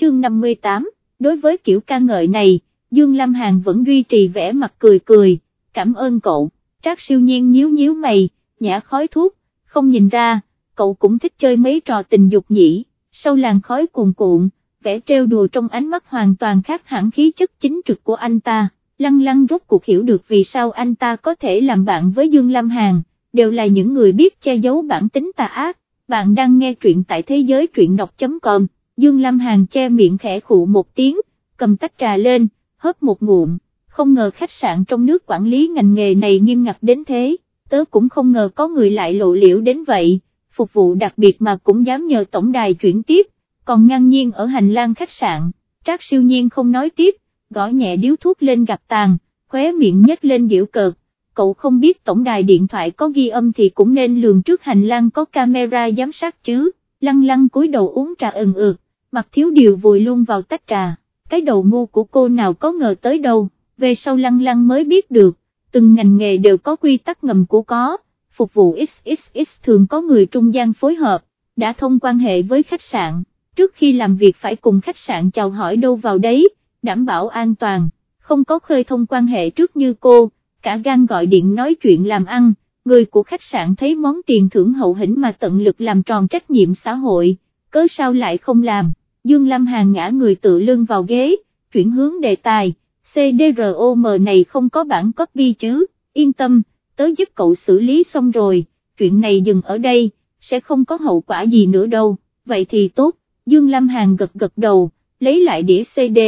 chương 58, đối với kiểu ca ngợi này, Dương Lam Hàn vẫn duy trì vẻ mặt cười cười, cảm ơn cậu, Trác siêu nhiên nhíu nhíu mày, nhả khói thuốc, không nhìn ra, cậu cũng thích chơi mấy trò tình dục nhỉ, sau làn khói cuồn cuộn, vẻ trêu đùa trong ánh mắt hoàn toàn khác hẳn khí chất chính trực của anh ta, lăng lăng rốt cuộc hiểu được vì sao anh ta có thể làm bạn với Dương Lam Hàn, đều là những người biết che giấu bản tính tà ác, bạn đang nghe truyện tại thế giới truyện đọc.com, Dương Lam Hàn che miệng khẽ khụ một tiếng, cầm tách trà lên, hớp một ngụm, không ngờ khách sạn trong nước quản lý ngành nghề này nghiêm ngặt đến thế, tớ cũng không ngờ có người lại lộ liễu đến vậy, phục vụ đặc biệt mà cũng dám nhờ tổng đài chuyển tiếp, còn ngang nhiên ở hành lang khách sạn, Trác siêu nhiên không nói tiếp, gõ nhẹ điếu thuốc lên gạt tàn, khóe miệng nhếch lên diễu cợt, cậu không biết tổng đài điện thoại có ghi âm thì cũng nên lường trước hành lang có camera giám sát chứ, lăng lăng cúi đầu uống trà ừng ực, mặt thiếu điều vùi luôn vào tách trà, cái đầu ngu của cô nào có ngờ tới đâu, về sau lăng lăng mới biết được, từng ngành nghề đều có quy tắc ngầm của có, phục vụ XXX thường có người trung gian phối hợp, đã thông quan hệ với khách sạn, trước khi làm việc phải cùng khách sạn chào hỏi đâu vào đấy, đảm bảo an toàn, không có khơi thông quan hệ trước như cô, cả gan gọi điện nói chuyện làm ăn, người của khách sạn thấy món tiền thưởng hậu hĩnh mà tận lực làm tròn trách nhiệm xã hội, cớ sao lại không làm, Dương Lâm Hàn ngã người tự lưng vào ghế, chuyển hướng đề tài, CDROM này không có bản copy chứ, yên tâm, tớ giúp cậu xử lý xong rồi, chuyện này dừng ở đây, sẽ không có hậu quả gì nữa đâu, vậy thì tốt, Dương Lâm Hàn gật gật đầu, lấy lại đĩa CD,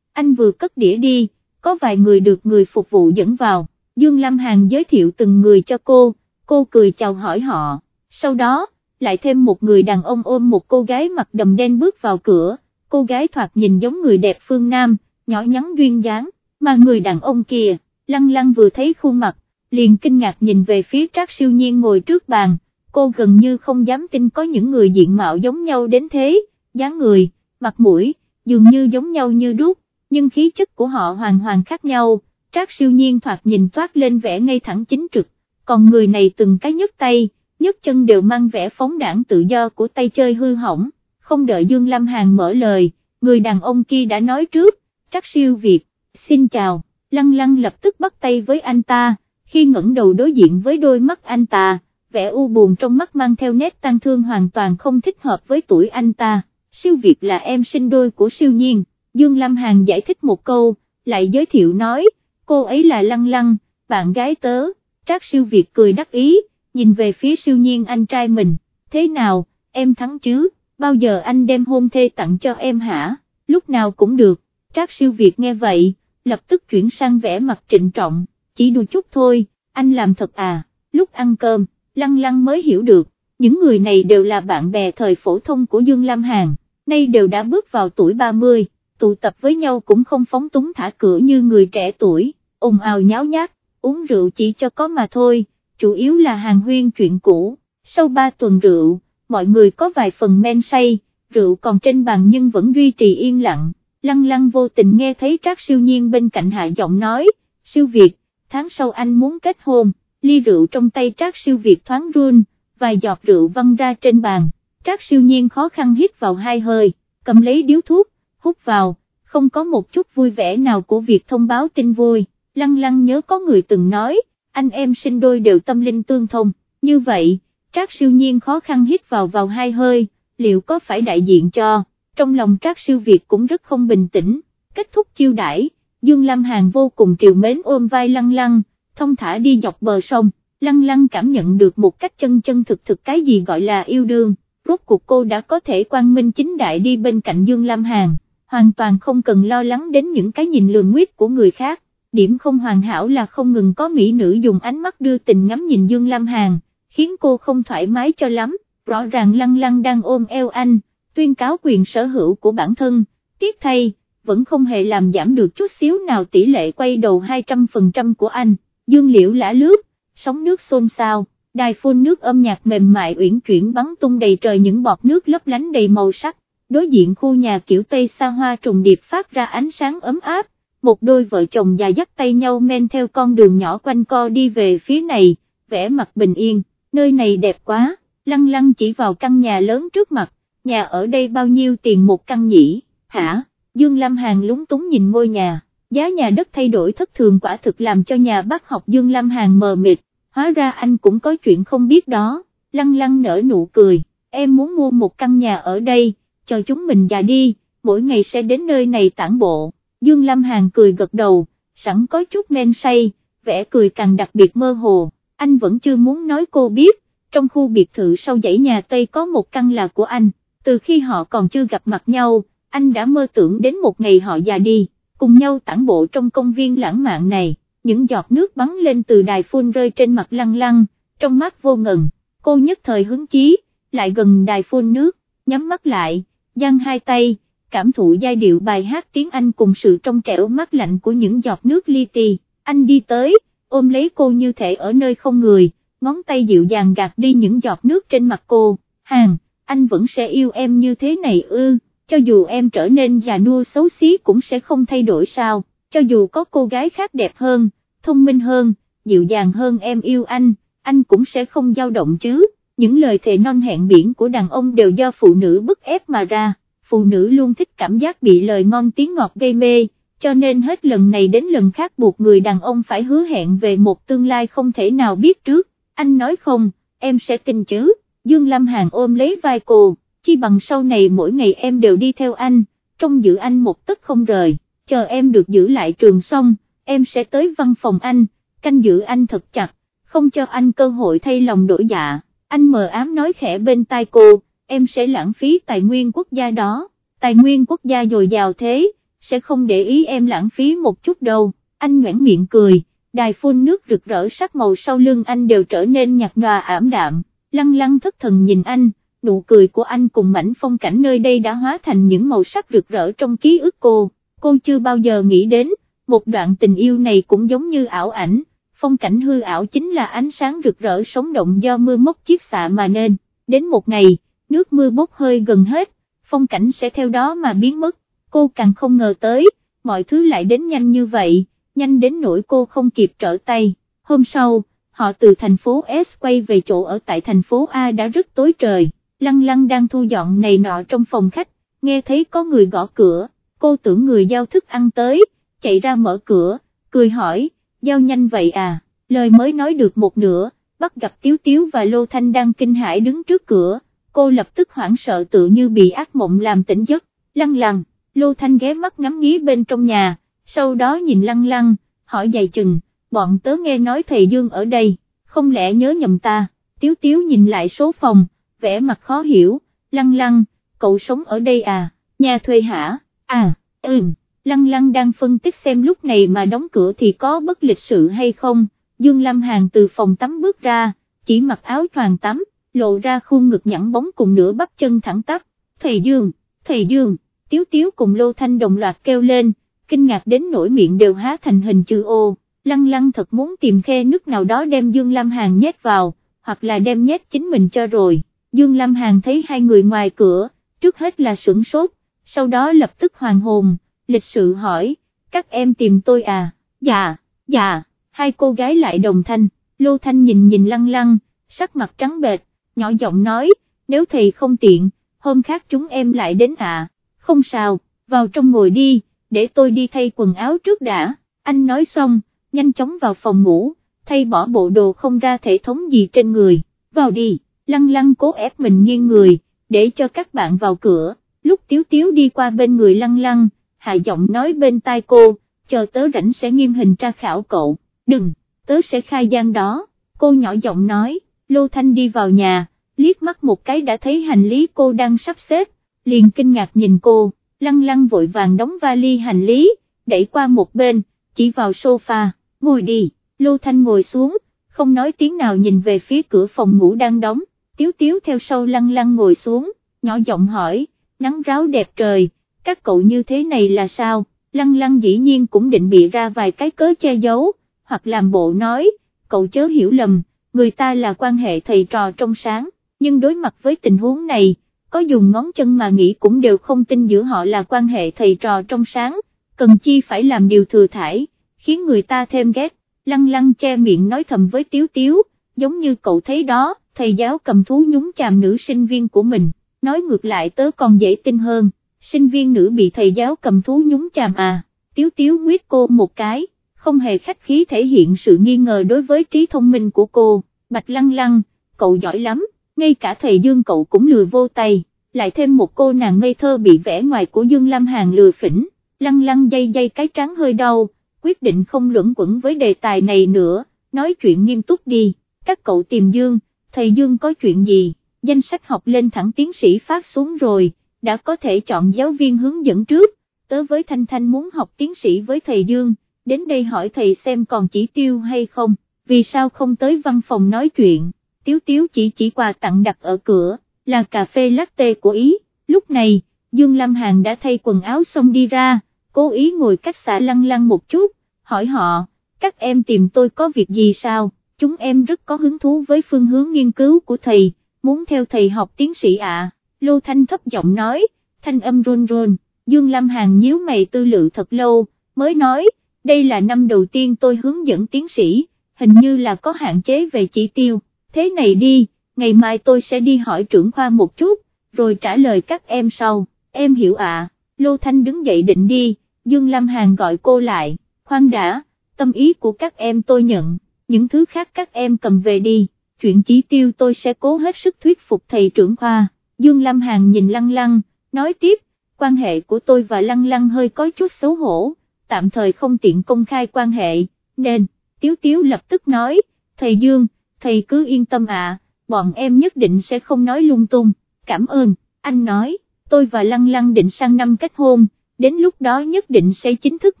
anh vừa cất đĩa đi, có vài người được người phục vụ dẫn vào, Dương Lâm Hàn giới thiệu từng người cho cô, cô cười chào hỏi họ, sau đó, lại thêm một người đàn ông ôm một cô gái mặc đầm đen bước vào cửa, cô gái thoạt nhìn giống người đẹp phương Nam, nhỏ nhắn duyên dáng, mà người đàn ông kia, lăng lăng vừa thấy khuôn mặt, liền kinh ngạc nhìn về phía Trác siêu nhiên ngồi trước bàn, cô gần như không dám tin có những người diện mạo giống nhau đến thế, dáng người, mặt mũi, dường như giống nhau như đúc, nhưng khí chất của họ hoàn hoàn khác nhau, Trác siêu nhiên thoạt nhìn toát lên vẻ ngay thẳng chính trực, còn người này từng cái nhấc tay, nhất chân đều mang vẻ phóng đảng tự do của tay chơi hư hỏng, không đợi Dương Lam Hàn mở lời, người đàn ông kia đã nói trước, Trác siêu Việt, xin chào, lăng lăng lập tức bắt tay với anh ta, khi ngẩng đầu đối diện với đôi mắt anh ta, vẻ u buồn trong mắt mang theo nét tăng thương hoàn toàn không thích hợp với tuổi anh ta, siêu Việt là em sinh đôi của siêu nhiên, Dương Lam Hàn giải thích một câu, lại giới thiệu nói, cô ấy là lăng lăng, bạn gái tớ, Trác siêu Việt cười đắc ý, nhìn về phía siêu nhiên anh trai mình, thế nào, em thắng chứ, bao giờ anh đem hôn thê tặng cho em hả, lúc nào cũng được, Trác siêu Việt nghe vậy, lập tức chuyển sang vẻ mặt trịnh trọng, chỉ đùa chút thôi, anh làm thật à, lúc ăn cơm, lăng lăng mới hiểu được, những người này đều là bạn bè thời phổ thông của Dương Lam Hàn, nay đều đã bước vào tuổi 30, tụ tập với nhau cũng không phóng túng thả cửa như người trẻ tuổi, ồn ào nháo nhác, uống rượu chỉ cho có mà thôi, chủ yếu là hàng huyên chuyện cũ, sau 3 tuần rượu, mọi người có vài phần men say, rượu còn trên bàn nhưng vẫn duy trì yên lặng, lăng lăng vô tình nghe thấy Trác siêu nhiên bên cạnh hạ giọng nói, siêu Việt, tháng sau anh muốn kết hôn, ly rượu trong tay Trác siêu Việt thoáng run, vài giọt rượu văng ra trên bàn, Trác siêu nhiên khó khăn hít vào hai hơi, cầm lấy điếu thuốc, hút vào, không có một chút vui vẻ nào của việc thông báo tin vui, lăng lăng nhớ có người từng nói, anh em sinh đôi đều tâm linh tương thông, như vậy, Trác siêu nhiên khó khăn hít vào vào hai hơi, liệu có phải đại diện cho, trong lòng Trác siêu Việt cũng rất không bình tĩnh, kết thúc chiêu đãi, Dương Lam Hàn vô cùng triều mến ôm vai lăng lăng, thông thả đi dọc bờ sông, lăng lăng cảm nhận được một cách chân chân thực thực cái gì gọi là yêu đương, rốt cuộc cô đã có thể quang minh chính đại đi bên cạnh Dương Lam Hàn, hoàn toàn không cần lo lắng đến những cái nhìn lường nguyết của người khác, điểm không hoàn hảo là không ngừng có mỹ nữ dùng ánh mắt đưa tình ngắm nhìn Dương Lam Hàn, khiến cô không thoải mái cho lắm, rõ ràng lăng lăng đang ôm eo anh, tuyên cáo quyền sở hữu của bản thân, tiếc thay, vẫn không hề làm giảm được chút xíu nào tỷ lệ quay đầu 200% của anh, dương liễu lã lướt, sóng nước xôn xao, đài phun nước âm nhạc mềm mại uyển chuyển bắn tung đầy trời những bọt nước lấp lánh đầy màu sắc, đối diện khu nhà kiểu Tây xa hoa trùng điệp phát ra ánh sáng ấm áp, một đôi vợ chồng già dắt tay nhau men theo con đường nhỏ quanh co đi về phía này, vẻ mặt bình yên, nơi này đẹp quá, lăng lăng chỉ vào căn nhà lớn trước mặt, nhà ở đây bao nhiêu tiền một căn nhỉ, hả, Dương Lam Hàn lúng túng nhìn ngôi nhà, giá nhà đất thay đổi thất thường quả thực làm cho nhà bác học Dương Lam Hàn mờ mịt, hóa ra anh cũng có chuyện không biết đó, lăng lăng nở nụ cười, em muốn mua một căn nhà ở đây, cho chúng mình già đi, mỗi ngày sẽ đến nơi này tản bộ, Dương Lam Hàn cười gật đầu, sẵn có chút men say, vẻ cười càng đặc biệt mơ hồ, anh vẫn chưa muốn nói cô biết, trong khu biệt thự sau dãy nhà Tây có một căn là của anh, từ khi họ còn chưa gặp mặt nhau, anh đã mơ tưởng đến một ngày họ già đi, cùng nhau tản bộ trong công viên lãng mạn này, những giọt nước bắn lên từ đài phun rơi trên mặt lăng lăng, trong mắt vô ngần, cô nhất thời hứng chí, lại gần đài phun nước, nhắm mắt lại, giang hai tay, cảm thụ giai điệu bài hát tiếng Anh cùng sự trong trẻo mát lạnh của những giọt nước li ti, anh đi tới, ôm lấy cô như thể ở nơi không người, ngón tay dịu dàng gạt đi những giọt nước trên mặt cô, hàng, anh vẫn sẽ yêu em như thế này ư, cho dù em trở nên già nua xấu xí cũng sẽ không thay đổi sao, cho dù có cô gái khác đẹp hơn, thông minh hơn, dịu dàng hơn em yêu anh, anh cũng sẽ không dao động chứ, những lời thề non hẹn biển của đàn ông đều do phụ nữ bức ép mà ra, phụ nữ luôn thích cảm giác bị lời ngon tiếng ngọt gây mê, cho nên hết lần này đến lần khác buộc người đàn ông phải hứa hẹn về một tương lai không thể nào biết trước, anh nói không, em sẽ tin chứ, Dương Lâm Hàn ôm lấy vai cô, chi bằng sau này mỗi ngày em đều đi theo anh, trông giữ anh một tấc không rời, chờ em được giữ lại trường xong, em sẽ tới văn phòng anh, canh giữ anh thật chặt, không cho anh cơ hội thay lòng đổi dạ, anh mờ ám nói khẽ bên tai cô, em sẽ lãng phí tài nguyên quốc gia đó, tài nguyên quốc gia dồi dào thế, sẽ không để ý em lãng phí một chút đâu, anh ngoãn miệng cười, đài phun nước rực rỡ sắc màu sau lưng anh đều trở nên nhạt nhòa ảm đạm, lăng lăng thất thần nhìn anh, nụ cười của anh cùng mảnh phong cảnh nơi đây đã hóa thành những màu sắc rực rỡ trong ký ức cô, cô chưa bao giờ nghĩ đến, một đoạn tình yêu này cũng giống như ảo ảnh, phong cảnh hư ảo chính là ánh sáng rực rỡ sống động do mưa mốc chiếc xạ mà nên, đến một ngày, nước mưa bốc hơi gần hết, phong cảnh sẽ theo đó mà biến mất, cô càng không ngờ tới, mọi thứ lại đến nhanh như vậy, nhanh đến nỗi cô không kịp trở tay, hôm sau, họ từ thành phố S quay về chỗ ở tại thành phố A đã rất tối trời, lăng lăng đang thu dọn này nọ trong phòng khách, nghe thấy có người gõ cửa, cô tưởng người giao thức ăn tới, chạy ra mở cửa, cười hỏi, giao nhanh vậy à, lời mới nói được một nửa, bắt gặp Tiếu Tiếu và Lô Thanh đang kinh hãi đứng trước cửa, cô lập tức hoảng sợ tự như bị ác mộng làm tỉnh giấc, lăng lăng, Lô Thanh ghé mắt ngắm nghía bên trong nhà, sau đó nhìn lăng lăng, hỏi dày chừng, bọn tớ nghe nói thầy Dương ở đây, không lẽ nhớ nhầm ta, Tiếu Tiếu nhìn lại số phòng, vẻ mặt khó hiểu, lăng lăng, cậu sống ở đây à, nhà thuê hả, à, ừm, lăng lăng đang phân tích xem lúc này mà đóng cửa thì có bất lịch sự hay không, Dương Lâm Hàn từ phòng tắm bước ra, chỉ mặc áo choàng tắm, lộ ra khuôn ngực nhẵn bóng cùng nửa bắp chân thẳng tắp, thầy Dương, thầy Dương, Tiếu Tiếu cùng Lô Thanh đồng loạt kêu lên, kinh ngạc đến nỗi miệng đều há thành hình chữ ô, lăng lăng thật muốn tìm khe nước nào đó đem Dương Lam Hàn nhét vào, hoặc là đem nhét chính mình cho rồi, Dương Lam Hàn thấy hai người ngoài cửa, trước hết là sửng sốt, sau đó lập tức hoàng hồn, lịch sự hỏi, các em tìm tôi à, dạ, dạ, hai cô gái lại đồng thanh, Lô Thanh nhìn nhìn lăng lăng, sắc mặt trắng bệch, nhỏ giọng nói, nếu thầy không tiện, hôm khác chúng em lại đến à, không sao, vào trong ngồi đi, để tôi đi thay quần áo trước đã, anh nói xong, nhanh chóng vào phòng ngủ, thay bỏ bộ đồ không ra thể thống gì trên người, vào đi, lăng lăng cố ép mình nghiêng người, để cho các bạn vào cửa, lúc tiếu tiếu đi qua bên người lăng lăng, hạ giọng nói bên tai cô, chờ tớ rảnh sẽ nghiêm hình tra khảo cậu, đừng, tớ sẽ khai gian đó, cô nhỏ giọng nói, Lô Thanh đi vào nhà, liếc mắt một cái đã thấy hành lý cô đang sắp xếp, liền kinh ngạc nhìn cô, lăng lăng vội vàng đóng vali hành lý, đẩy qua một bên, chỉ vào sofa, ngồi đi, Lô Thanh ngồi xuống, không nói tiếng nào nhìn về phía cửa phòng ngủ đang đóng, tiếu tiếu theo sau lăng lăng ngồi xuống, nhỏ giọng hỏi, nắng ráo đẹp trời, các cậu như thế này là sao, lăng lăng dĩ nhiên cũng định bị ra vài cái cớ che giấu, hoặc làm bộ nói, cậu chớ hiểu lầm, người ta là quan hệ thầy trò trong sáng, nhưng đối mặt với tình huống này, có dùng ngón chân mà nghĩ cũng đều không tin giữa họ là quan hệ thầy trò trong sáng, cần chi phải làm điều thừa thải, khiến người ta thêm ghét, lăng lăng che miệng nói thầm với tiếu tiếu, giống như cậu thấy đó, thầy giáo cầm thú nhúng chàm nữ sinh viên của mình, nói ngược lại tớ còn dễ tin hơn, sinh viên nữ bị thầy giáo cầm thú nhúng chàm à, tiếu tiếu nguyết cô một cái, không hề khách khí thể hiện sự nghi ngờ đối với trí thông minh của cô, bạch lăng lăng, cậu giỏi lắm, ngay cả thầy Dương cậu cũng lừa vô tay, lại thêm một cô nàng ngây thơ bị vẽ ngoài của Dương Lam Hàn lừa phỉnh, lăng lăng dây dây cái trắng hơi đau, quyết định không luẩn quẩn với đề tài này nữa, nói chuyện nghiêm túc đi, các cậu tìm Dương, thầy Dương có chuyện gì, danh sách học lên thẳng tiến sĩ phát xuống rồi, đã có thể chọn giáo viên hướng dẫn trước, tớ với Thanh Thanh muốn học tiến sĩ với thầy Dương, đến đây hỏi thầy xem còn chỉ tiêu hay không, vì sao không tới văn phòng nói chuyện, tiếu tiếu chỉ chỉ quà tặng đặt ở cửa, là cà phê latte của Ý, lúc này, Dương Lam Hàn đã thay quần áo xong đi ra, cố ý ngồi cách xã lăng lăng một chút, hỏi họ, các em tìm tôi có việc gì sao, chúng em rất có hứng thú với phương hướng nghiên cứu của thầy, muốn theo thầy học tiến sĩ ạ, à. Lô Thanh thấp giọng nói, thanh âm run run, Dương Lam Hàn nhíu mày tư lự thật lâu, mới nói, đây là năm đầu tiên tôi hướng dẫn tiến sĩ, hình như là có hạn chế về chỉ tiêu, thế này đi, ngày mai tôi sẽ đi hỏi trưởng khoa một chút, rồi trả lời các em sau, em hiểu ạ, à. Lô Thanh đứng dậy định đi, Dương Lam Hàn gọi cô lại, khoan đã, tâm ý của các em tôi nhận, những thứ khác các em cầm về đi, chuyện chỉ tiêu tôi sẽ cố hết sức thuyết phục thầy trưởng khoa, Dương Lam Hàn nhìn lăng lăng, nói tiếp, quan hệ của tôi và lăng lăng hơi có chút xấu hổ, tạm thời không tiện công khai quan hệ, nên, Tiếu Tiếu lập tức nói, thầy Dương, thầy cứ yên tâm ạ, bọn em nhất định sẽ không nói lung tung, cảm ơn, anh nói, tôi và lăng lăng định sang năm kết hôn, đến lúc đó nhất định sẽ chính thức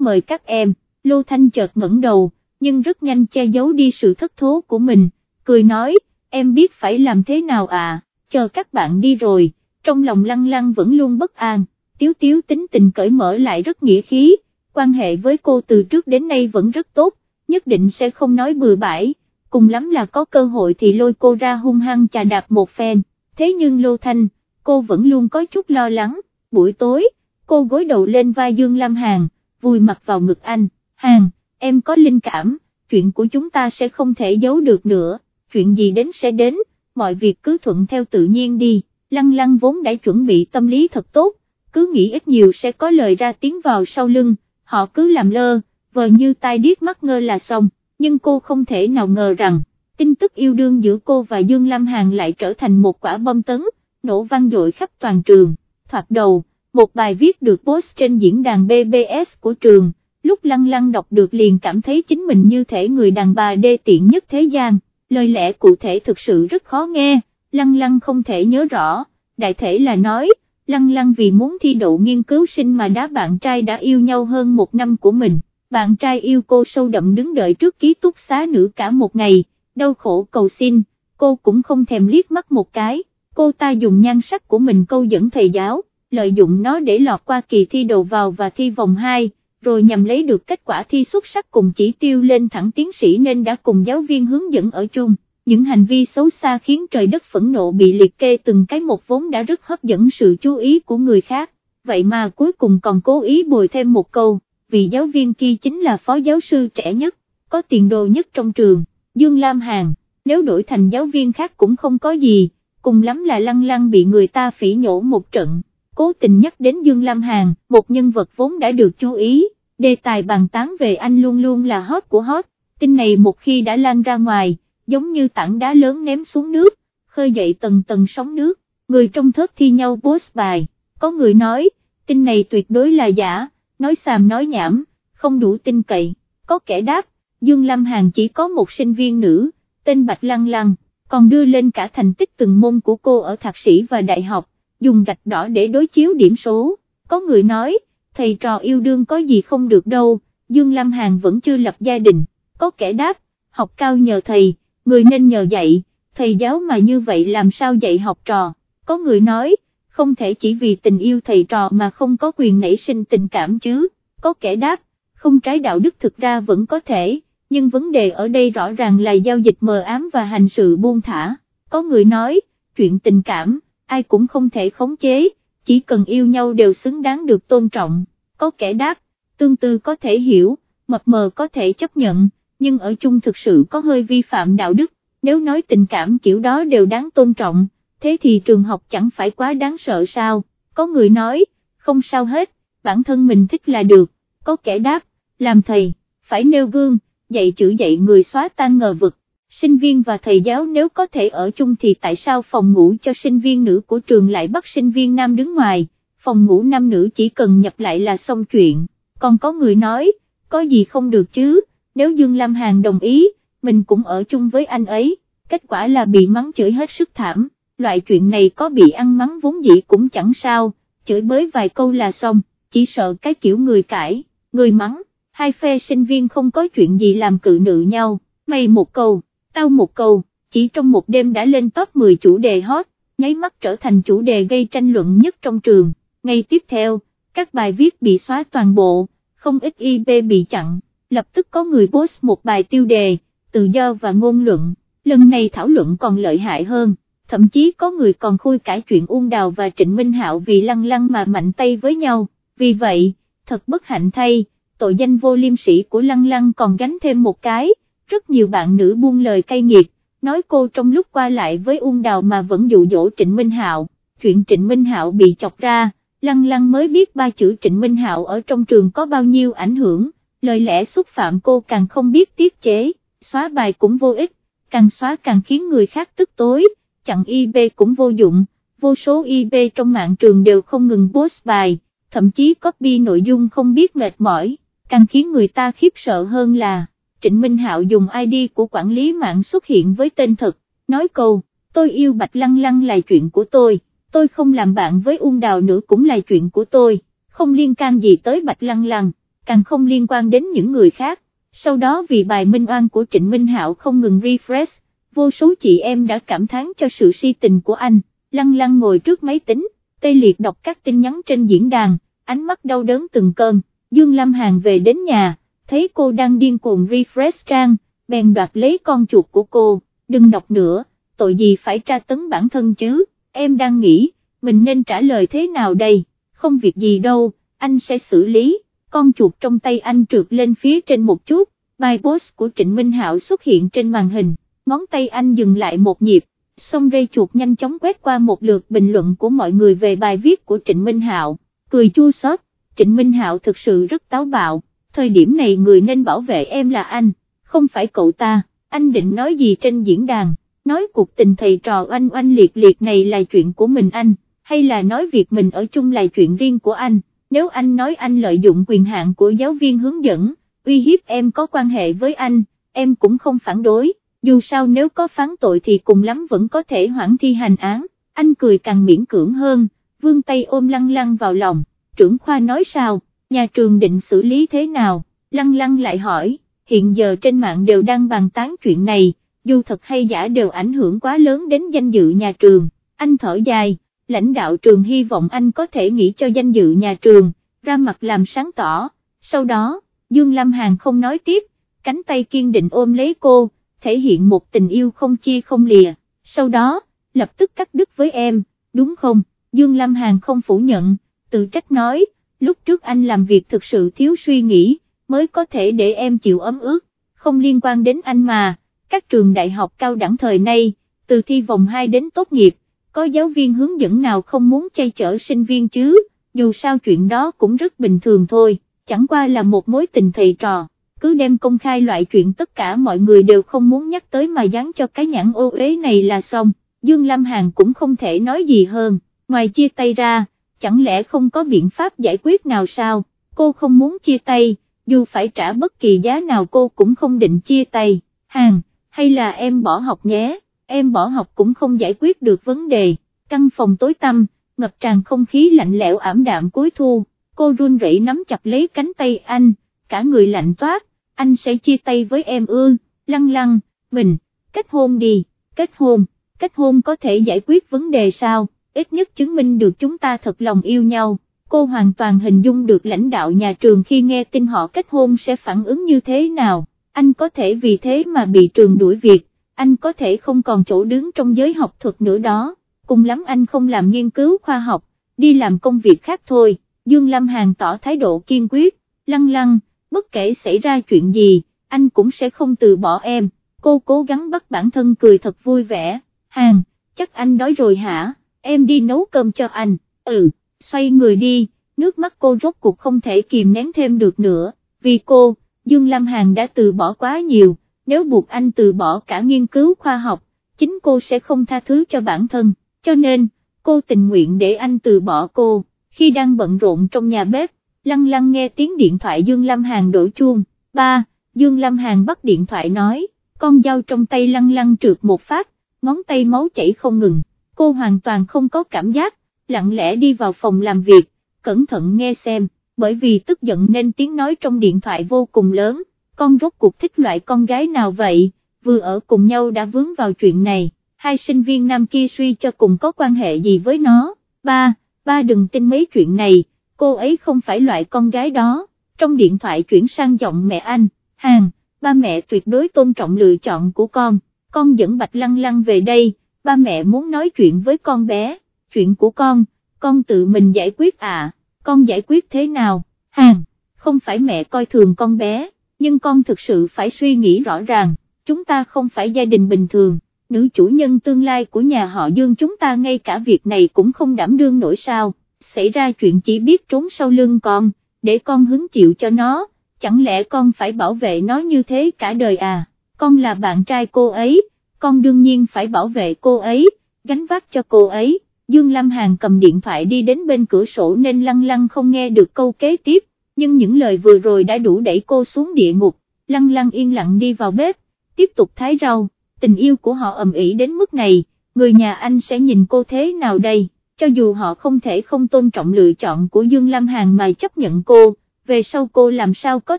mời các em, Lô Thanh chợt ngẩng đầu, nhưng rất nhanh che giấu đi sự thất thố của mình, cười nói, em biết phải làm thế nào à, chờ các bạn đi rồi, trong lòng lăng lăng vẫn luôn bất an, tiếu tiếu tính tình cởi mở lại rất nghĩa khí, quan hệ với cô từ trước đến nay vẫn rất tốt, nhất định sẽ không nói bừa bãi, cùng lắm là có cơ hội thì lôi cô ra hung hăng chà đạp một phen, thế nhưng Lô Thanh, cô vẫn luôn có chút lo lắng, buổi tối, cô gối đầu lên vai Dương Lam Hàn, vùi mặt vào ngực anh, Hàn, em có linh cảm, chuyện của chúng ta sẽ không thể giấu được nữa, chuyện gì đến sẽ đến, mọi việc cứ thuận theo tự nhiên đi, lăng lăng vốn đã chuẩn bị tâm lý thật tốt, cứ nghĩ ít nhiều sẽ có lời ra tiếng vào sau lưng, họ cứ làm lơ, vờ như tai điếc mắt ngơ là xong, nhưng cô không thể nào ngờ rằng, tin tức yêu đương giữa cô và Dương Lam Hàn lại trở thành một quả bom tấn, nổ vang dội khắp toàn trường, thoạt đầu, một bài viết được post trên diễn đàn BBS của trường, lúc lăng lăng đọc được liền cảm thấy chính mình như thể người đàn bà đê tiện nhất thế gian, lời lẽ cụ thể thực sự rất khó nghe, lăng lăng không thể nhớ rõ, đại thể là nói, lăng lăng vì muốn thi đậu nghiên cứu sinh mà đá bạn trai đã yêu nhau hơn một năm của mình, bạn trai yêu cô sâu đậm đứng đợi trước ký túc xá nữ cả một ngày, đau khổ cầu xin, cô cũng không thèm liếc mắt một cái, cô ta dùng nhan sắc của mình câu dẫn thầy giáo, lợi dụng nó để lọt qua kỳ thi đầu vào và thi vòng 2 rồi nhằm lấy được kết quả thi xuất sắc cùng chỉ tiêu lên thẳng tiến sĩ nên đã cùng giáo viên hướng dẫn ở chung. Những hành vi xấu xa khiến trời đất phẫn nộ bị liệt kê từng cái một vốn đã rất hấp dẫn sự chú ý của người khác, vậy mà cuối cùng còn cố ý bồi thêm một câu, vì giáo viên kia chính là phó giáo sư trẻ nhất, có tiền đồ nhất trong trường, Dương Lam Hàn, nếu đổi thành giáo viên khác cũng không có gì, cùng lắm là lăng lăng bị người ta phỉ nhổ một trận. Cố tình nhắc đến Dương Lam Hàn, một nhân vật vốn đã được chú ý, đề tài bàn tán về anh luôn luôn là hot của hot, tin này một khi đã lan ra ngoài, giống như tảng đá lớn ném xuống nước, khơi dậy tầng tầng sóng nước, người trong thớt thi nhau post bài, có người nói, tin này tuyệt đối là giả, nói xàm nói nhảm, không đủ tin cậy, có kẻ đáp, Dương Lam Hàn chỉ có một sinh viên nữ, tên Bạch Lăng Lăng, còn đưa lên cả thành tích từng môn của cô ở thạc sĩ và đại học, dùng gạch đỏ để đối chiếu điểm số, có người nói, thầy trò yêu đương có gì không được đâu, Dương Lam Hàn vẫn chưa lập gia đình, có kẻ đáp, học cao nhờ thầy, người nên nhờ dạy, thầy giáo mà như vậy làm sao dạy học trò, có người nói, không thể chỉ vì tình yêu thầy trò mà không có quyền nảy sinh tình cảm chứ, có kẻ đáp, không trái đạo đức thực ra vẫn có thể, nhưng vấn đề ở đây rõ ràng là giao dịch mờ ám và hành sự buông thả, có người nói, chuyện tình cảm, ai cũng không thể khống chế, chỉ cần yêu nhau đều xứng đáng được tôn trọng, có kẻ đáp, tương tư có thể hiểu, mập mờ có thể chấp nhận, nhưng ở chung thực sự có hơi vi phạm đạo đức, nếu nói tình cảm kiểu đó đều đáng tôn trọng, thế thì trường học chẳng phải quá đáng sợ sao, có người nói, không sao hết, bản thân mình thích là được, có kẻ đáp, làm thầy, phải nêu gương, dạy chữ dạy người xóa tan ngờ vực. Sinh viên và thầy giáo nếu có thể ở chung thì tại sao phòng ngủ cho sinh viên nữ của trường lại bắt sinh viên nam đứng ngoài, phòng ngủ nam nữ chỉ cần nhập lại là xong chuyện, còn có người nói, có gì không được chứ, nếu Dương Lam Hàn đồng ý, mình cũng ở chung với anh ấy, kết quả là bị mắng chửi hết sức thảm, loại chuyện này có bị ăn mắng vốn dĩ cũng chẳng sao, chửi bới vài câu là xong, chỉ sợ cái kiểu người cãi, người mắng, hai phe sinh viên không có chuyện gì làm cự nữ nhau, mày một câu, tao một câu, chỉ trong một đêm đã lên top 10 chủ đề hot, nháy mắt trở thành chủ đề gây tranh luận nhất trong trường, ngay tiếp theo, các bài viết bị xóa toàn bộ, không ít IP bị chặn, lập tức có người post một bài tiêu đề, tự do và ngôn luận, lần này thảo luận còn lợi hại hơn, thậm chí có người còn khui cải chuyện Uông Đào và Trịnh Minh Hạo vì lăng lăng mà mạnh tay với nhau, vì vậy, thật bất hạnh thay, tội danh vô liêm sĩ của lăng lăng còn gánh thêm một cái, rất nhiều bạn nữ buông lời cay nghiệt, nói cô trong lúc qua lại với Uông Đào mà vẫn dụ dỗ Trịnh Minh Hạo, chuyện Trịnh Minh Hạo bị chọc ra, lăng lăng mới biết ba chữ Trịnh Minh Hạo ở trong trường có bao nhiêu ảnh hưởng, lời lẽ xúc phạm cô càng không biết tiết chế, xóa bài cũng vô ích, càng xóa càng khiến người khác tức tối, chặn ip cũng vô dụng, vô số ip trong mạng trường đều không ngừng post bài, thậm chí copy nội dung không biết mệt mỏi, càng khiến người ta khiếp sợ hơn là, Trịnh Minh Hạo dùng ID của quản lý mạng xuất hiện với tên thật, nói câu, tôi yêu Bạch Lăng Lăng là chuyện của tôi, tôi không làm bạn với Uông Đào nữa cũng là chuyện của tôi, không liên can gì tới Bạch Lăng Lăng, càng không liên quan đến những người khác, sau đó vì bài minh oan của Trịnh Minh Hạo không ngừng refresh, vô số chị em đã cảm thán cho sự si tình của anh, Lăng Lăng ngồi trước máy tính, tê liệt đọc các tin nhắn trên diễn đàn, ánh mắt đau đớn từng cơn, Dương Lam Hàn về đến nhà, thấy cô đang điên cuồng refresh trang, bèn đoạt lấy con chuột của cô, đừng đọc nữa, tội gì phải tra tấn bản thân chứ, em đang nghĩ, mình nên trả lời thế nào đây, không việc gì đâu, anh sẽ xử lý, con chuột trong tay anh trượt lên phía trên một chút, bài post của Trịnh Minh Hạo xuất hiện trên màn hình, ngón tay anh dừng lại một nhịp, xong rây chuột nhanh chóng quét qua một lượt bình luận của mọi người về bài viết của Trịnh Minh Hạo, cười chua xót. Trịnh Minh Hạo thực sự rất táo bạo, thời điểm này người nên bảo vệ em là anh, không phải cậu ta, anh định nói gì trên diễn đàn, nói cuộc tình thầy trò anh oanh liệt liệt này là chuyện của mình anh, hay là nói việc mình ở chung là chuyện riêng của anh, nếu anh nói anh lợi dụng quyền hạn của giáo viên hướng dẫn, uy hiếp em có quan hệ với anh, em cũng không phản đối, dù sao nếu có phán tội thì cùng lắm vẫn có thể hoãn thi hành án, anh cười càng miễn cưỡng hơn, vương tay ôm lăng lăng vào lòng. Trưởng khoa nói sao, nhà trường định xử lý thế nào, lăng lăng lại hỏi, hiện giờ trên mạng đều đang bàn tán chuyện này, dù thật hay giả đều ảnh hưởng quá lớn đến danh dự nhà trường, anh thở dài, lãnh đạo trường hy vọng anh có thể nghĩ cho danh dự nhà trường, ra mặt làm sáng tỏ, sau đó, Dương Lâm Hàn không nói tiếp, cánh tay kiên định ôm lấy cô, thể hiện một tình yêu không chia không lìa, sau đó, lập tức cắt đứt với em, đúng không, Dương Lâm Hàn không phủ nhận, tự trách nói, lúc trước anh làm việc thực sự thiếu suy nghĩ, mới có thể để em chịu ấm ức, không liên quan đến anh mà, các trường đại học cao đẳng thời nay, từ thi vòng 2 đến tốt nghiệp, có giáo viên hướng dẫn nào không muốn chay chở sinh viên chứ, dù sao chuyện đó cũng rất bình thường thôi, chẳng qua là một mối tình thầy trò, cứ đem công khai loại chuyện tất cả mọi người đều không muốn nhắc tới mà dán cho cái nhãn ô uế này là xong, Dương Lam Hàn cũng không thể nói gì hơn, ngoài chia tay ra chẳng lẽ không có biện pháp giải quyết nào sao, cô không muốn chia tay, dù phải trả bất kỳ giá nào cô cũng không định chia tay, hàng, hay là em bỏ học nhé, em bỏ học cũng không giải quyết được vấn đề, căn phòng tối tăm, ngập tràn không khí lạnh lẽo ảm đạm cuối thu, cô run rẩy nắm chặt lấy cánh tay anh, cả người lạnh toát, anh sẽ chia tay với em ư, lăng lăng, mình, kết hôn đi, kết hôn, kết hôn có thể giải quyết vấn đề sao? ít nhất chứng minh được chúng ta thật lòng yêu nhau. Cô hoàn toàn hình dung được lãnh đạo nhà trường khi nghe tin họ kết hôn sẽ phản ứng như thế nào, anh có thể vì thế mà bị trường đuổi việc, anh có thể không còn chỗ đứng trong giới học thuật nữa đó, cùng lắm anh không làm nghiên cứu khoa học, đi làm công việc khác thôi, Dương Lâm Hàn tỏ thái độ kiên quyết, lăng lăng, bất kể xảy ra chuyện gì, anh cũng sẽ không từ bỏ em, cô cố gắng bắt bản thân cười thật vui vẻ, Hàn, chắc anh đói rồi hả? em đi nấu cơm cho anh, ừ, xoay người đi, nước mắt cô rốt cuộc không thể kìm nén thêm được nữa, vì cô, Dương Lam Hàn đã từ bỏ quá nhiều, nếu buộc anh từ bỏ cả nghiên cứu khoa học, chính cô sẽ không tha thứ cho bản thân, cho nên, cô tình nguyện để anh từ bỏ cô, khi đang bận rộn trong nhà bếp, lăng lăng nghe tiếng điện thoại Dương Lam Hàn đổ chuông, ba, Dương Lam Hàn bắt điện thoại nói, con dao trong tay lăng lăng trượt một phát, ngón tay máu chảy không ngừng, cô hoàn toàn không có cảm giác, lặng lẽ đi vào phòng làm việc, cẩn thận nghe xem, bởi vì tức giận nên tiếng nói trong điện thoại vô cùng lớn, con rốt cuộc thích loại con gái nào vậy, vừa ở cùng nhau đã vướng vào chuyện này, hai sinh viên nam kia suy cho cùng có quan hệ gì với nó, ba, ba đừng tin mấy chuyện này, cô ấy không phải loại con gái đó, trong điện thoại chuyển sang giọng mẹ anh, hàng, ba mẹ tuyệt đối tôn trọng lựa chọn của con, con dẫn Bạch Lăng Lăng về đây, ba mẹ muốn nói chuyện với con bé, chuyện của con, con tự mình giải quyết à, con giải quyết thế nào, hàng, không phải mẹ coi thường con bé, nhưng con thực sự phải suy nghĩ rõ ràng, chúng ta không phải gia đình bình thường, nữ chủ nhân tương lai của nhà họ Dương chúng ta ngay cả việc này cũng không đảm đương nổi sao, xảy ra chuyện chỉ biết trốn sau lưng con, để con hứng chịu cho nó, chẳng lẽ con phải bảo vệ nó như thế cả đời à, con là bạn trai cô ấy, con đương nhiên phải bảo vệ cô ấy, gánh vác cho cô ấy. Dương Lâm Hàn cầm điện thoại đi đến bên cửa sổ nên lăng lăng không nghe được câu kế tiếp, nhưng những lời vừa rồi đã đủ đẩy cô xuống địa ngục, lăng lăng yên lặng đi vào bếp, tiếp tục thái rau, tình yêu của họ ầm ĩ đến mức này, người nhà anh sẽ nhìn cô thế nào đây, cho dù họ không thể không tôn trọng lựa chọn của Dương Lam Hàn mà chấp nhận cô, về sau cô làm sao có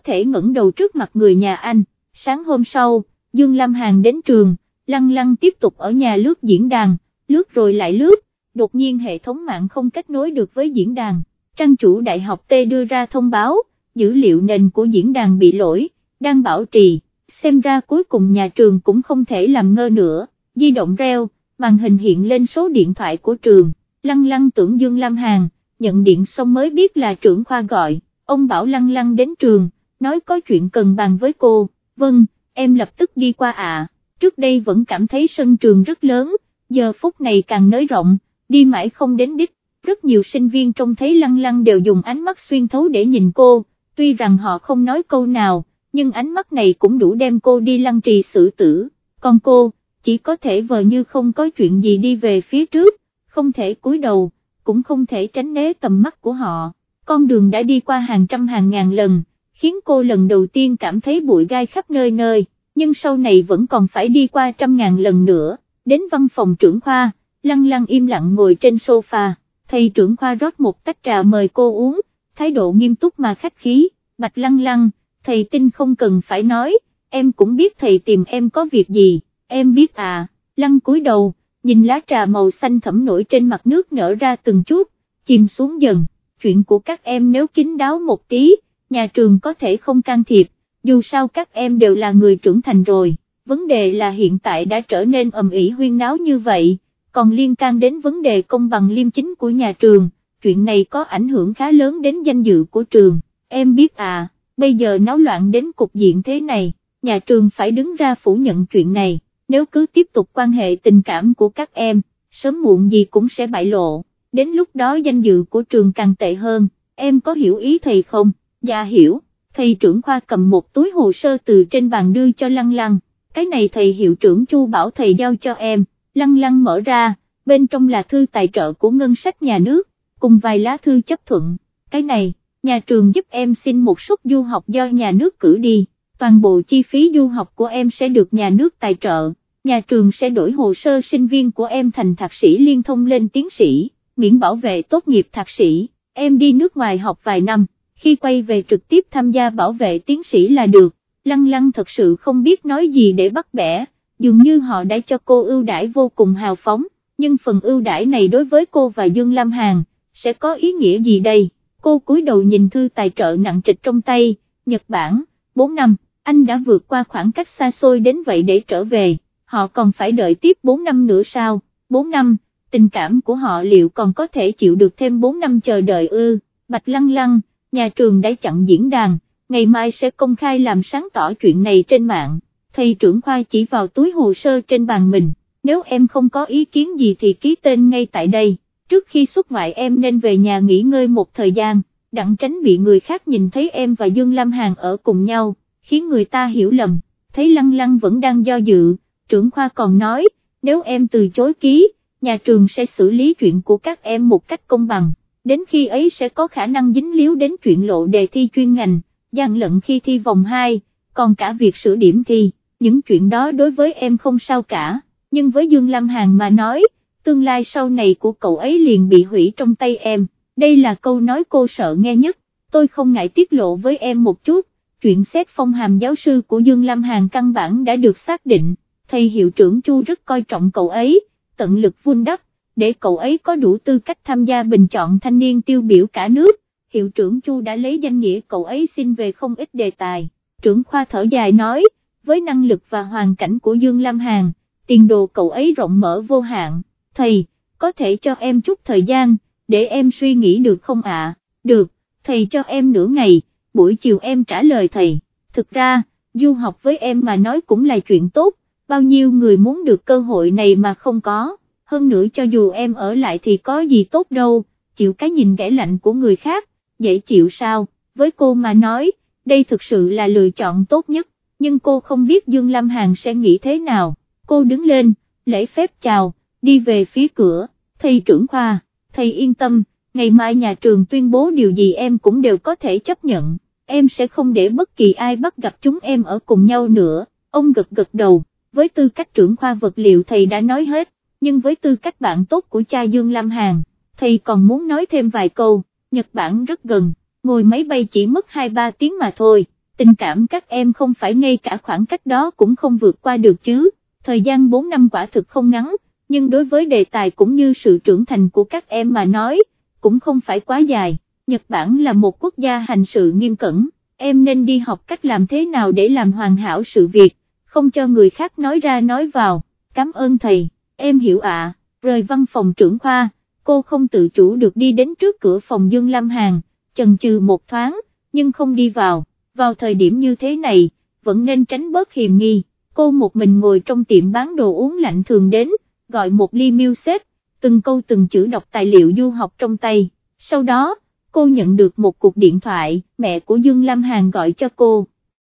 thể ngẩng đầu trước mặt người nhà anh, sáng hôm sau, Dương Lam Hàn đến trường, lăng lăng tiếp tục ở nhà lướt diễn đàn, lướt rồi lại lướt, đột nhiên hệ thống mạng không kết nối được với diễn đàn, trang chủ đại học T đưa ra thông báo, dữ liệu nền của diễn đàn bị lỗi, đang bảo trì, xem ra cuối cùng nhà trường cũng không thể làm ngơ nữa, di động reo, màn hình hiện lên số điện thoại của trường, lăng lăng tưởng Dương Lam Hàn, nhận điện xong mới biết là trưởng khoa gọi, ông bảo lăng lăng đến trường, nói có chuyện cần bàn với cô, vâng, em lập tức đi qua ạ, trước đây vẫn cảm thấy sân trường rất lớn, giờ phút này càng nới rộng, đi mãi không đến đích, rất nhiều sinh viên trông thấy lăng lăng đều dùng ánh mắt xuyên thấu để nhìn cô, tuy rằng họ không nói câu nào, nhưng ánh mắt này cũng đủ đem cô đi lăng trì xử tử, còn cô, chỉ có thể vờ như không có chuyện gì đi về phía trước, không thể cúi đầu, cũng không thể tránh né tầm mắt của họ, con đường đã đi qua hàng trăm hàng ngàn lần, khiến cô lần đầu tiên cảm thấy bụi gai khắp nơi nơi, nhưng sau này vẫn còn phải đi qua trăm ngàn lần nữa, đến văn phòng trưởng khoa lăng lăng im lặng ngồi trên sofa, thầy trưởng khoa rót một tách trà mời cô uống, thái độ nghiêm túc mà khách khí, bạch lăng lăng, thầy tin không cần phải nói, em cũng biết thầy tìm em có việc gì, em biết à, lăng cúi đầu, nhìn lá trà màu xanh thẫm nổi trên mặt nước nở ra từng chút, chìm xuống dần, chuyện của các em nếu kín đáo một tí, nhà trường có thể không can thiệp, dù sao các em đều là người trưởng thành rồi, vấn đề là hiện tại đã trở nên ầm ĩ huyên náo như vậy còn liên can đến vấn đề công bằng liêm chính của nhà trường, chuyện này có ảnh hưởng khá lớn đến danh dự của trường, em biết à, bây giờ náo loạn đến cục diện thế này, nhà trường phải đứng ra phủ nhận chuyện này, nếu cứ tiếp tục quan hệ tình cảm của các em, sớm muộn gì cũng sẽ bại lộ, đến lúc đó danh dự của trường càng tệ hơn, em có hiểu ý thầy không, dạ hiểu, thầy trưởng khoa cầm một túi hồ sơ từ trên bàn đưa cho lăng lăng, cái này thầy hiệu trưởng Chu bảo thầy giao cho em lăng lăng mở ra, bên trong là thư tài trợ của ngân sách nhà nước, cùng vài lá thư chấp thuận, cái này, nhà trường giúp em xin một suất du học do nhà nước cử đi, toàn bộ chi phí du học của em sẽ được nhà nước tài trợ, nhà trường sẽ đổi hồ sơ sinh viên của em thành thạc sĩ liên thông lên tiến sĩ, miễn bảo vệ tốt nghiệp thạc sĩ, em đi nước ngoài học vài năm, khi quay về trực tiếp tham gia bảo vệ tiến sĩ là được, lăng lăng thật sự không biết nói gì để bắt bẻ dường như họ đã cho cô ưu đãi vô cùng hào phóng, nhưng phần ưu đãi này đối với cô và Dương Lam Hàn, sẽ có ý nghĩa gì đây, cô cúi đầu nhìn thư tài trợ nặng trịch trong tay, Nhật Bản, 4 năm, anh đã vượt qua khoảng cách xa xôi đến vậy để trở về, họ còn phải đợi tiếp 4 năm nữa sao, 4 năm, tình cảm của họ liệu còn có thể chịu được thêm 4 năm chờ đợi ư, Bạch Lăng Lăng, nhà trường đã chặn diễn đàn, ngày mai sẽ công khai làm sáng tỏ chuyện này trên mạng thầy trưởng khoa chỉ vào túi hồ sơ trên bàn mình, nếu em không có ý kiến gì thì ký tên ngay tại đây, trước khi xuất ngoại em nên về nhà nghỉ ngơi một thời gian, đặng tránh bị người khác nhìn thấy em và Dương Lam Hàn ở cùng nhau, khiến người ta hiểu lầm, thấy Lăng Lăng vẫn đang do dự, trưởng khoa còn nói, nếu em từ chối ký, nhà trường sẽ xử lý chuyện của các em một cách công bằng, đến khi ấy sẽ có khả năng dính líu đến chuyện lộ đề thi chuyên ngành, gian lận khi thi vòng 2, còn cả việc sửa điểm thi, những chuyện đó đối với em không sao cả, nhưng với Dương Lam Hàn mà nói, tương lai sau này của cậu ấy liền bị hủy trong tay em, đây là câu nói cô sợ nghe nhất, tôi không ngại tiết lộ với em một chút, chuyện xét phong hàm giáo sư của Dương Lam Hàn căn bản đã được xác định, thầy hiệu trưởng Chu rất coi trọng cậu ấy, tận lực vun đắp, để cậu ấy có đủ tư cách tham gia bình chọn thanh niên tiêu biểu cả nước, hiệu trưởng Chu đã lấy danh nghĩa cậu ấy xin về không ít đề tài, trưởng khoa thở dài nói, với năng lực và hoàn cảnh của Dương Lam Hàn, tiền đồ cậu ấy rộng mở vô hạn, thầy, có thể cho em chút thời gian, để em suy nghĩ được không ạ, được, thầy cho em nửa ngày, buổi chiều em trả lời thầy, thực ra, du học với em mà nói cũng là chuyện tốt, bao nhiêu người muốn được cơ hội này mà không có, hơn nữa cho dù em ở lại thì có gì tốt đâu, chịu cái nhìn ghẻ lạnh của người khác, dễ chịu sao, với cô mà nói, đây thực sự là lựa chọn tốt nhất, nhưng cô không biết Dương Lam Hàn sẽ nghĩ thế nào, cô đứng lên, lễ phép chào, đi về phía cửa, thầy trưởng khoa, thầy yên tâm, ngày mai nhà trường tuyên bố điều gì em cũng đều có thể chấp nhận, em sẽ không để bất kỳ ai bắt gặp chúng em ở cùng nhau nữa, ông gật gật đầu, với tư cách trưởng khoa vật liệu thầy đã nói hết, nhưng với tư cách bạn tốt của cha Dương Lam Hàn, thầy còn muốn nói thêm vài câu, Nhật Bản rất gần, ngồi máy bay chỉ mất 2-3 tiếng mà thôi, tình cảm các em không phải ngay cả khoảng cách đó cũng không vượt qua được chứ, thời gian 4 năm quả thực không ngắn, nhưng đối với đề tài cũng như sự trưởng thành của các em mà nói, cũng không phải quá dài, Nhật Bản là một quốc gia hành sự nghiêm cẩn, em nên đi học cách làm thế nào để làm hoàn hảo sự việc, không cho người khác nói ra nói vào, cảm ơn thầy, em hiểu ạ, rời văn phòng trưởng khoa, cô không tự chủ được đi đến trước cửa phòng Dương Lam Hàn, chần chừ một thoáng, nhưng không đi vào, vào thời điểm như thế này, vẫn nên tránh bớt hiềm nghi, cô một mình ngồi trong tiệm bán đồ uống lạnh thường đến, gọi một ly miêu xếp, từng câu từng chữ đọc tài liệu du học trong tay, sau đó, cô nhận được một cuộc điện thoại, mẹ của Dương Lam Hàn gọi cho cô,